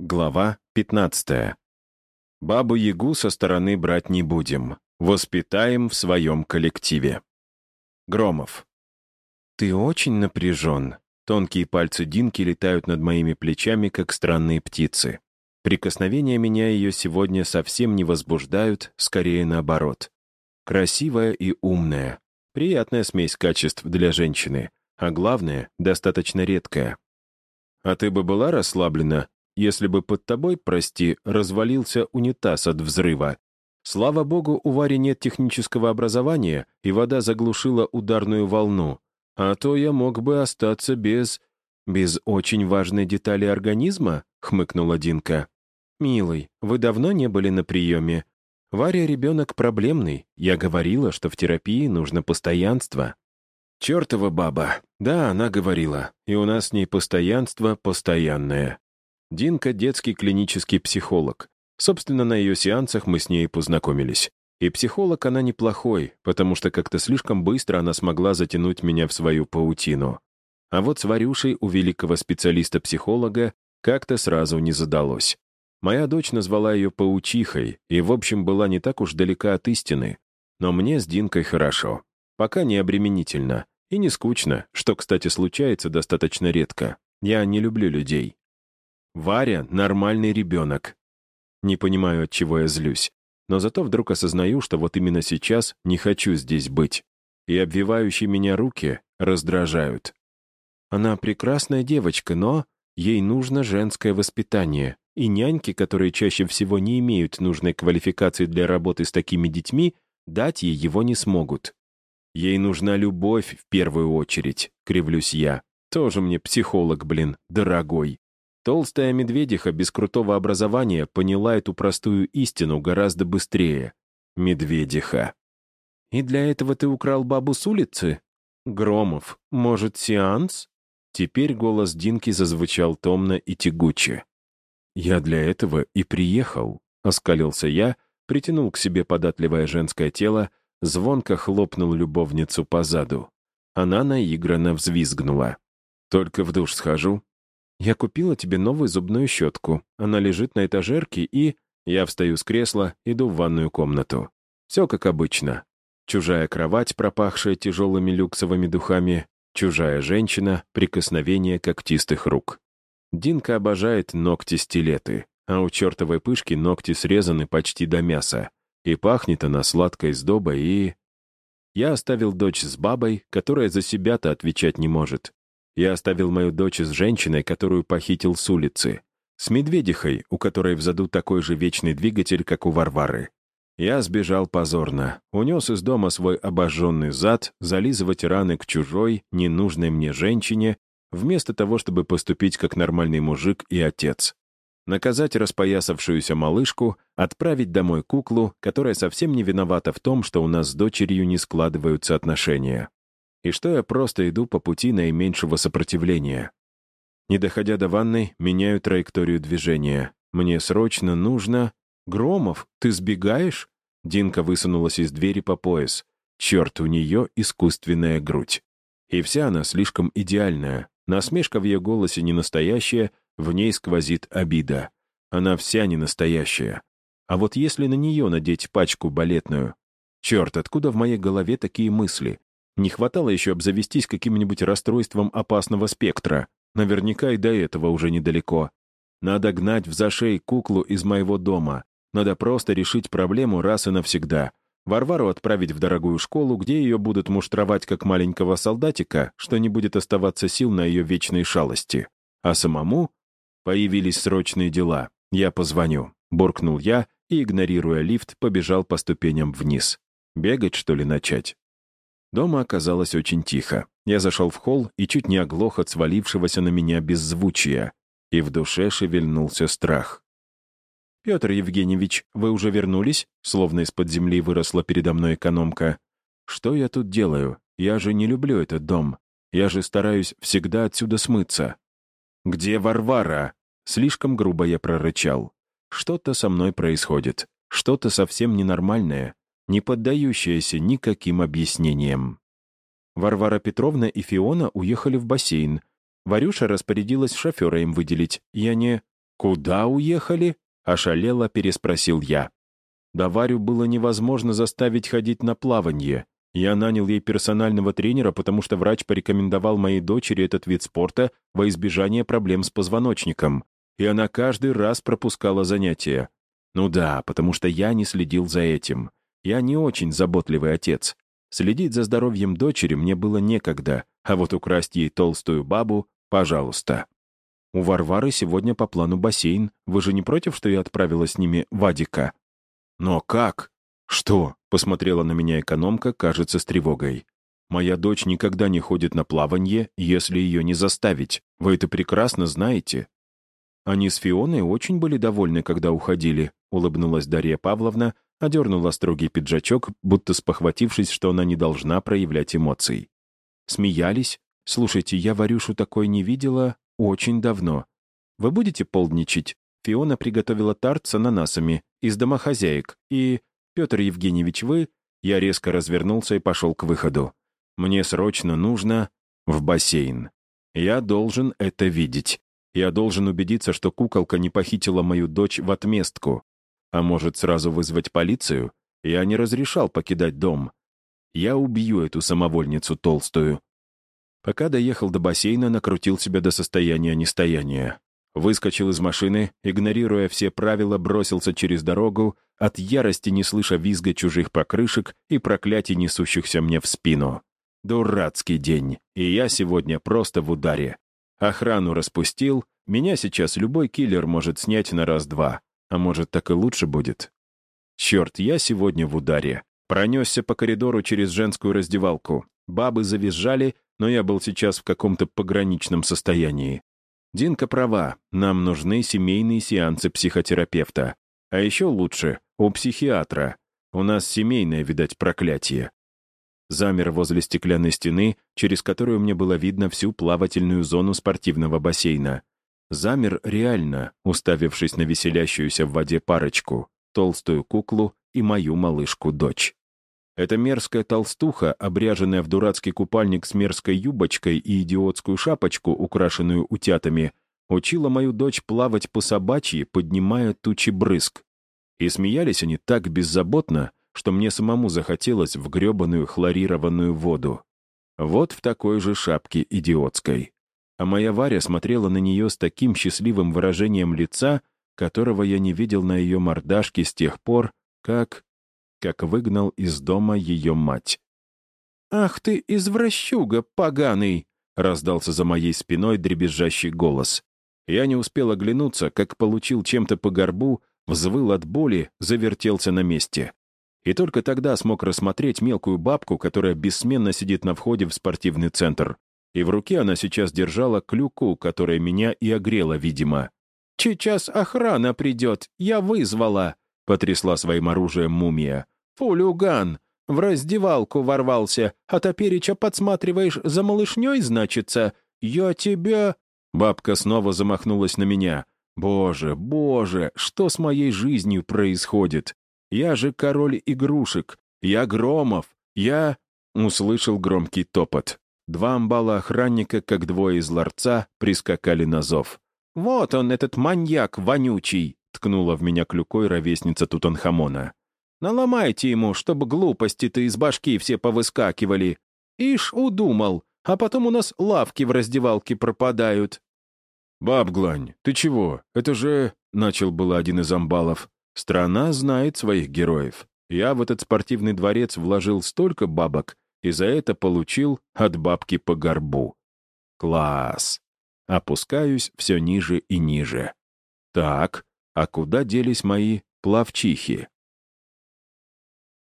Глава 15. Бабу-ягу со стороны брать не будем. Воспитаем в своем коллективе. Громов. «Ты очень напряжен». Тонкие пальцы Динки летают над моими плечами, как странные птицы. Прикосновения меня ее сегодня совсем не возбуждают, скорее наоборот. Красивая и умная. Приятная смесь качеств для женщины. А главное, достаточно редкая. «А ты бы была расслаблена, если бы под тобой, прости, развалился унитаз от взрыва. Слава богу, у Вари нет технического образования, и вода заглушила ударную волну. А то я мог бы остаться без... без очень важной детали организма, хмыкнула Динка. «Милый, вы давно не были на приеме. Варя ребенок проблемный. Я говорила, что в терапии нужно постоянство». «Чертова баба. Да, она говорила. И у нас с ней постоянство постоянное. Динка — детский клинический психолог. Собственно, на ее сеансах мы с ней познакомились. И психолог она неплохой, потому что как-то слишком быстро она смогла затянуть меня в свою паутину. А вот с Варюшей у великого специалиста-психолога как-то сразу не задалось. Моя дочь назвала ее паучихой и, в общем, была не так уж далека от истины. Но мне с Динкой хорошо. Пока не обременительно. И не скучно, что, кстати, случается достаточно редко. Я не люблю людей. Варя — нормальный ребенок. Не понимаю, от чего я злюсь. Но зато вдруг осознаю, что вот именно сейчас не хочу здесь быть. И обвивающие меня руки раздражают. Она прекрасная девочка, но ей нужно женское воспитание. И няньки, которые чаще всего не имеют нужной квалификации для работы с такими детьми, дать ей его не смогут. Ей нужна любовь в первую очередь, кривлюсь я. Тоже мне психолог, блин, дорогой. Толстая медведиха без крутого образования поняла эту простую истину гораздо быстрее. Медведиха. «И для этого ты украл бабу с улицы? Громов, может, сеанс?» Теперь голос Динки зазвучал томно и тягуче. «Я для этого и приехал», — оскалился я, притянул к себе податливое женское тело, звонко хлопнул любовницу по заду. Она наигранно взвизгнула. «Только в душ схожу, «Я купила тебе новую зубную щетку. Она лежит на этажерке и...» Я встаю с кресла, иду в ванную комнату. Все как обычно. Чужая кровать, пропахшая тяжелыми люксовыми духами, чужая женщина, прикосновение когтистых рук. Динка обожает ногти-стилеты, а у чертовой пышки ногти срезаны почти до мяса. И пахнет она сладкой сдобой и... Я оставил дочь с бабой, которая за себя-то отвечать не может. Я оставил мою дочь с женщиной, которую похитил с улицы. С медведихой, у которой в заду такой же вечный двигатель, как у Варвары. Я сбежал позорно, унес из дома свой обожженный зад, зализывать раны к чужой, ненужной мне женщине, вместо того, чтобы поступить как нормальный мужик и отец. Наказать распоясавшуюся малышку, отправить домой куклу, которая совсем не виновата в том, что у нас с дочерью не складываются отношения и что я просто иду по пути наименьшего сопротивления. Не доходя до ванной, меняю траекторию движения. Мне срочно нужно... «Громов, ты сбегаешь?» Динка высунулась из двери по пояс. Черт, у нее искусственная грудь. И вся она слишком идеальная. Насмешка в ее голосе не настоящая, в ней сквозит обида. Она вся не настоящая. А вот если на нее надеть пачку балетную... Черт, откуда в моей голове такие мысли? Не хватало еще обзавестись каким-нибудь расстройством опасного спектра. Наверняка и до этого уже недалеко. Надо гнать в зашей куклу из моего дома. Надо просто решить проблему раз и навсегда. Варвару отправить в дорогую школу, где ее будут муштровать как маленького солдатика, что не будет оставаться сил на ее вечной шалости. А самому появились срочные дела. Я позвоню. Буркнул я и, игнорируя лифт, побежал по ступеням вниз. Бегать, что ли, начать? Дома оказалось очень тихо. Я зашел в холл и чуть не оглох от свалившегося на меня беззвучия. И в душе шевельнулся страх. «Петр Евгеньевич, вы уже вернулись?» Словно из-под земли выросла передо мной экономка. «Что я тут делаю? Я же не люблю этот дом. Я же стараюсь всегда отсюда смыться». «Где Варвара?» Слишком грубо я прорычал. «Что-то со мной происходит. Что-то совсем ненормальное не поддающаяся никаким объяснениям. Варвара Петровна и Фиона уехали в бассейн. Варюша распорядилась шофера им выделить. Я не... «Куда уехали?» — ошалело переспросил я. Да Варю было невозможно заставить ходить на плавание. Я нанял ей персонального тренера, потому что врач порекомендовал моей дочери этот вид спорта во избежание проблем с позвоночником. И она каждый раз пропускала занятия. Ну да, потому что я не следил за этим. Я не очень заботливый отец. Следить за здоровьем дочери мне было некогда, а вот украсть ей толстую бабу — пожалуйста. У Варвары сегодня по плану бассейн. Вы же не против, что я отправила с ними Вадика? Но как? Что? Посмотрела на меня экономка, кажется, с тревогой. Моя дочь никогда не ходит на плавание, если ее не заставить. Вы это прекрасно знаете. Они с Фионой очень были довольны, когда уходили, улыбнулась Дарья Павловна, одернула строгий пиджачок, будто спохватившись, что она не должна проявлять эмоций. Смеялись. «Слушайте, я Варюшу такой не видела очень давно. Вы будете полдничать?» Фиона приготовила тарт с ананасами из домохозяек. И, Петр Евгеньевич, вы... Я резко развернулся и пошел к выходу. Мне срочно нужно в бассейн. Я должен это видеть. Я должен убедиться, что куколка не похитила мою дочь в отместку. А может, сразу вызвать полицию? Я не разрешал покидать дом. Я убью эту самовольницу толстую. Пока доехал до бассейна, накрутил себя до состояния нестояния. Выскочил из машины, игнорируя все правила, бросился через дорогу, от ярости не слыша визга чужих покрышек и проклятий, несущихся мне в спину. Дурацкий день, и я сегодня просто в ударе. Охрану распустил, меня сейчас любой киллер может снять на раз-два. А может, так и лучше будет? Черт, я сегодня в ударе. Пронесся по коридору через женскую раздевалку. Бабы завизжали, но я был сейчас в каком-то пограничном состоянии. Динка права, нам нужны семейные сеансы психотерапевта. А еще лучше, у психиатра. У нас семейное, видать, проклятие. Замер возле стеклянной стены, через которую мне было видно всю плавательную зону спортивного бассейна замер реально, уставившись на веселящуюся в воде парочку, толстую куклу и мою малышку-дочь. Эта мерзкая толстуха, обряженная в дурацкий купальник с мерзкой юбочкой и идиотскую шапочку, украшенную утятами, учила мою дочь плавать по собачьи, поднимая тучи брызг. И смеялись они так беззаботно, что мне самому захотелось в гребаную хлорированную воду. Вот в такой же шапке идиотской а моя Варя смотрела на нее с таким счастливым выражением лица, которого я не видел на ее мордашке с тех пор, как... как выгнал из дома ее мать. «Ах ты, извращуга поганый!» — раздался за моей спиной дребезжащий голос. Я не успел оглянуться, как получил чем-то по горбу, взвыл от боли, завертелся на месте. И только тогда смог рассмотреть мелкую бабку, которая бессменно сидит на входе в спортивный центр и в руке она сейчас держала клюку, которая меня и огрела, видимо. «Сейчас охрана придет, я вызвала», — потрясла своим оружием мумия. «Фулюган! В раздевалку ворвался, а топереча подсматриваешь за малышней, значится? Я тебя...» Бабка снова замахнулась на меня. «Боже, боже, что с моей жизнью происходит? Я же король игрушек, я Громов, я...» Услышал громкий топот. Два амбала охранника, как двое из ларца, прискакали на зов. «Вот он, этот маньяк вонючий!» — ткнула в меня клюкой ровесница Тутанхамона. «Наломайте ему, чтобы глупости-то из башки все повыскакивали. Ишь, удумал, а потом у нас лавки в раздевалке пропадают». «Баб Глань, ты чего? Это же...» — начал было один из амбалов. «Страна знает своих героев. Я в этот спортивный дворец вложил столько бабок, и за это получил от бабки по горбу. Класс. Опускаюсь все ниже и ниже. Так, а куда делись мои плавчихи?